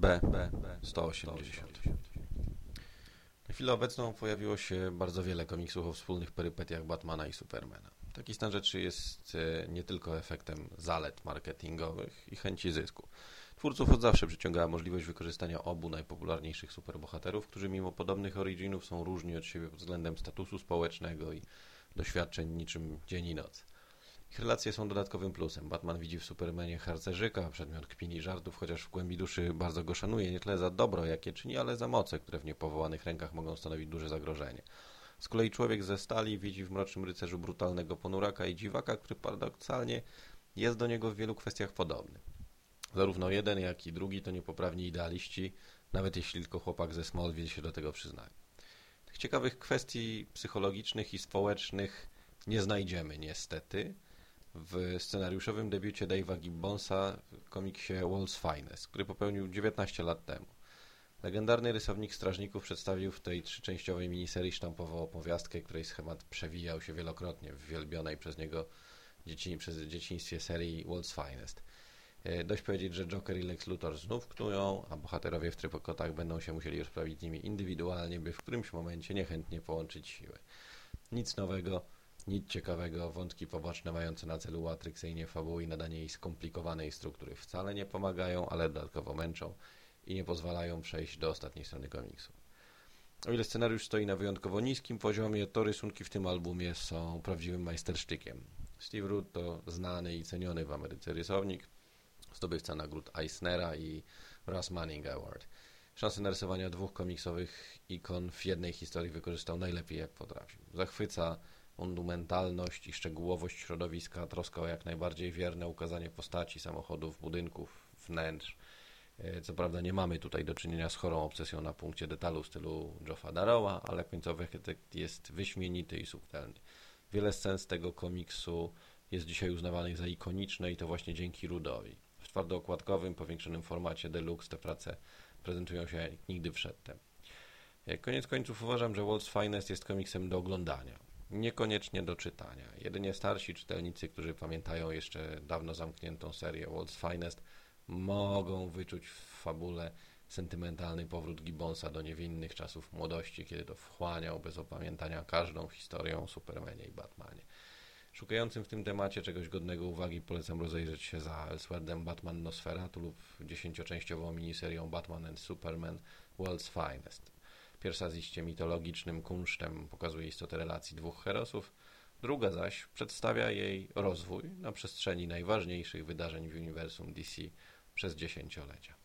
B, B, B 180. Na chwilę obecną pojawiło się bardzo wiele komiksów o wspólnych perypetiach Batmana i Supermana. Taki stan rzeczy jest e, nie tylko efektem zalet marketingowych i chęci zysku. Twórców od zawsze przyciągała możliwość wykorzystania obu najpopularniejszych superbohaterów, którzy mimo podobnych originów są różni od siebie pod względem statusu społecznego i doświadczeń niczym dzień i noc. Ich relacje są dodatkowym plusem. Batman widzi w Supermanie harcerzyka, przedmiot kpin i żartów, chociaż w głębi duszy bardzo go szanuje, nie tyle za dobro, jakie czyni, ale za moce, które w niepowołanych rękach mogą stanowić duże zagrożenie. Z kolei człowiek ze stali widzi w Mrocznym Rycerzu brutalnego ponuraka i dziwaka, który paradoksalnie jest do niego w wielu kwestiach podobny. Zarówno jeden, jak i drugi to niepoprawni idealiści, nawet jeśli tylko chłopak ze Smallville się do tego przyznaje. Tych ciekawych kwestii psychologicznych i społecznych nie znajdziemy niestety w scenariuszowym debiucie Dave'a Gibbonsa w komiksie World's Finest, który popełnił 19 lat temu. Legendarny rysownik Strażników przedstawił w tej trzyczęściowej miniserii sztampową opowiastkę, której schemat przewijał się wielokrotnie w wielbionej przez niego dzieci, przez dzieciństwie serii World's Finest. E, dość powiedzieć, że Joker i Lex Luthor znów knują, a bohaterowie w trykotach będą się musieli rozprawić z nimi indywidualnie, by w którymś momencie niechętnie połączyć siły. Nic nowego, nic ciekawego, wątki poboczne mające na celu uatrakcyjnie fabuły i nadanie jej skomplikowanej struktury wcale nie pomagają, ale dodatkowo męczą i nie pozwalają przejść do ostatniej strony komiksu. O ile scenariusz stoi na wyjątkowo niskim poziomie, to rysunki w tym albumie są prawdziwym majstersztykiem. Steve Root to znany i ceniony w Ameryce rysownik, zdobywca nagród Eisnera i Russ Manning Award. Szansę narysowania dwóch komiksowych ikon w jednej historii wykorzystał najlepiej jak potrafił. Zachwyca monumentalność i szczegółowość środowiska, troska o jak najbardziej wierne ukazanie postaci, samochodów, budynków, wnętrz. E, co prawda nie mamy tutaj do czynienia z chorą obsesją na punkcie detalu w stylu Joffa Darrowa, ale końcowy efekt jest wyśmienity i subtelny. Wiele scen z tego komiksu jest dzisiaj uznawanych za ikoniczne i to właśnie dzięki Rudowi. W twardookładkowym, powiększonym formacie deluxe te prace prezentują się jak nigdy przedtem. E, koniec końców uważam, że World's Finest jest komiksem do oglądania niekoniecznie do czytania. Jedynie starsi czytelnicy, którzy pamiętają jeszcze dawno zamkniętą serię World's Finest, mogą wyczuć w fabule sentymentalny powrót Gibbonsa do niewinnych czasów młodości, kiedy to wchłaniał bez opamiętania każdą historię o Supermanie i Batmanie. Szukającym w tym temacie czegoś godnego uwagi polecam rozejrzeć się za Elswordem Batman Nosferatu lub dziesięcioczęściową miniserią Batman and Superman World's Finest. Pierwsza z iście mitologicznym kunsztem pokazuje istotę relacji dwóch herosów, druga zaś przedstawia jej rozwój na przestrzeni najważniejszych wydarzeń w uniwersum DC przez dziesięciolecia.